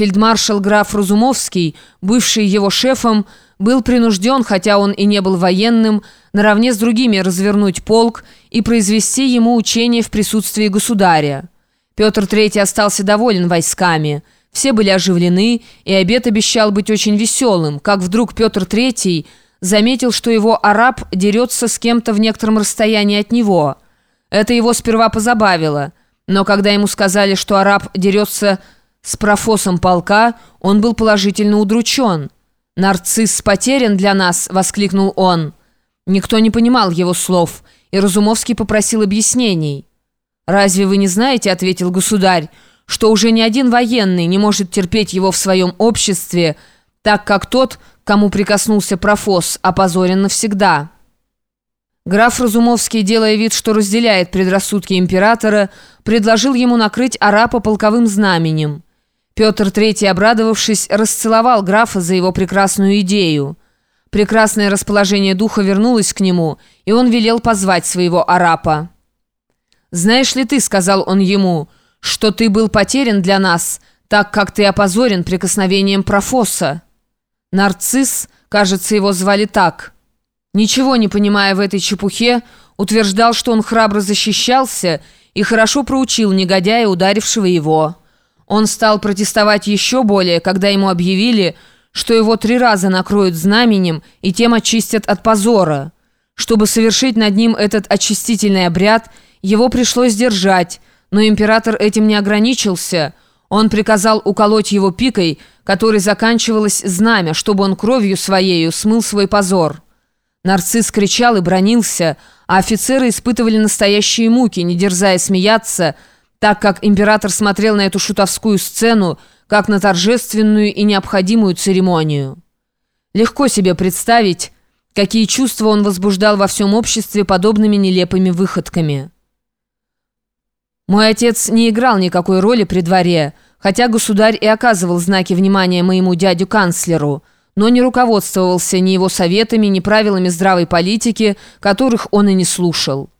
Фельдмаршал граф Разумовский, бывший его шефом, был принужден, хотя он и не был военным, наравне с другими развернуть полк и произвести ему учение в присутствии государя. Петр III остался доволен войсками. Все были оживлены, и обед обещал быть очень веселым, как вдруг Петр III заметил, что его араб дерется с кем-то в некотором расстоянии от него. Это его сперва позабавило, но когда ему сказали, что араб дерется с профосом полка, он был положительно удручен. «Нарцисс потерян для нас!» — воскликнул он. Никто не понимал его слов, и Разумовский попросил объяснений. «Разве вы не знаете, — ответил государь, — что уже ни один военный не может терпеть его в своем обществе, так как тот, кому прикоснулся профос, опозорен навсегда?» Граф Разумовский, делая вид, что разделяет предрассудки императора, предложил ему накрыть арапа полковым знаменем. Петр III, обрадовавшись, расцеловал графа за его прекрасную идею. Прекрасное расположение духа вернулось к нему, и он велел позвать своего арапа. «Знаешь ли ты, — сказал он ему, — что ты был потерян для нас, так как ты опозорен прикосновением профоса?» Нарцисс, кажется, его звали так, ничего не понимая в этой чепухе, утверждал, что он храбро защищался и хорошо проучил негодяя, ударившего его. Он стал протестовать еще более, когда ему объявили, что его три раза накроют знаменем и тем очистят от позора. Чтобы совершить над ним этот очистительный обряд, его пришлось держать, но император этим не ограничился. Он приказал уколоть его пикой, которой заканчивалось знамя, чтобы он кровью своею смыл свой позор. Нарцисс кричал и бронился, а офицеры испытывали настоящие муки, не дерзая смеяться – так как император смотрел на эту шутовскую сцену, как на торжественную и необходимую церемонию. Легко себе представить, какие чувства он возбуждал во всем обществе подобными нелепыми выходками. Мой отец не играл никакой роли при дворе, хотя государь и оказывал знаки внимания моему дядю-канцлеру, но не руководствовался ни его советами, ни правилами здравой политики, которых он и не слушал.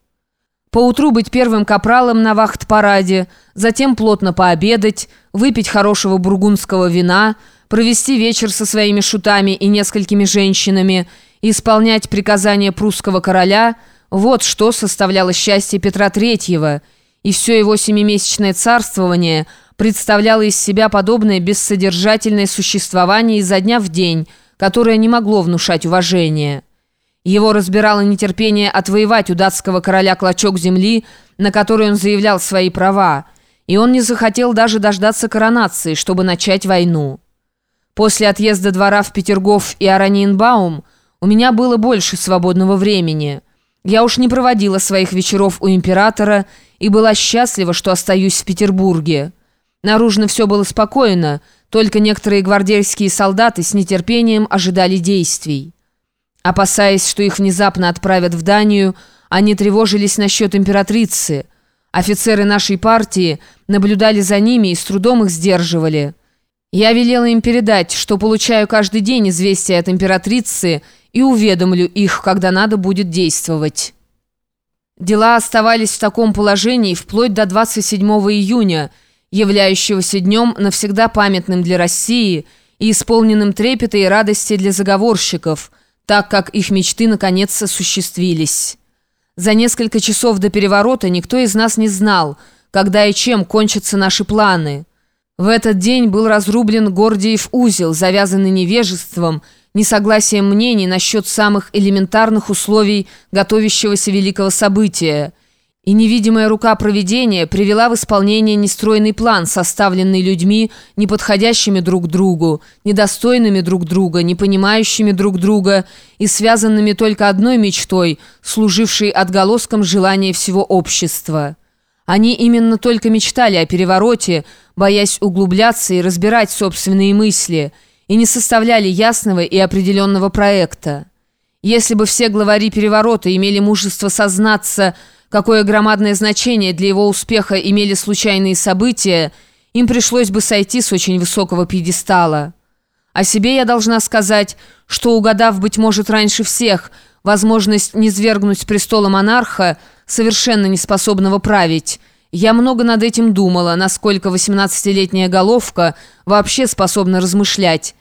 Поутру быть первым капралом на вахт-параде, затем плотно пообедать, выпить хорошего бургундского вина, провести вечер со своими шутами и несколькими женщинами, исполнять приказания прусского короля – вот что составляло счастье Петра Третьего, и все его семимесячное царствование представляло из себя подобное бессодержательное существование изо дня в день, которое не могло внушать уважения. Его разбирало нетерпение отвоевать у датского короля клочок земли, на который он заявлял свои права, и он не захотел даже дождаться коронации, чтобы начать войну. После отъезда двора в Петергоф и Аранинбаум у меня было больше свободного времени. Я уж не проводила своих вечеров у императора и была счастлива, что остаюсь в Петербурге. Наружно все было спокойно, только некоторые гвардейские солдаты с нетерпением ожидали действий. Опасаясь, что их внезапно отправят в Данию, они тревожились насчет императрицы. Офицеры нашей партии наблюдали за ними и с трудом их сдерживали. Я велела им передать, что получаю каждый день известия от императрицы и уведомлю их, когда надо будет действовать. Дела оставались в таком положении вплоть до 27 июня, являющегося днем навсегда памятным для России и исполненным трепета и радости для заговорщиков – так как их мечты наконец осуществились. За несколько часов до переворота никто из нас не знал, когда и чем кончатся наши планы. В этот день был разрублен Гордиев узел, завязанный невежеством, несогласием мнений насчет самых элементарных условий готовящегося великого события – и невидимая рука провидения привела в исполнение нестройный план, составленный людьми, не подходящими друг другу, недостойными друг друга, не понимающими друг друга и связанными только одной мечтой, служившей отголоском желания всего общества. Они именно только мечтали о перевороте, боясь углубляться и разбирать собственные мысли, и не составляли ясного и определенного проекта. Если бы все главари переворота имели мужество сознаться – какое громадное значение для его успеха имели случайные события, им пришлось бы сойти с очень высокого пьедестала. О себе я должна сказать, что, угадав, быть может, раньше всех, возможность низвергнуть с престола монарха, совершенно неспособного править, Я много над этим думала, насколько 18-летняя головка вообще способна размышлять.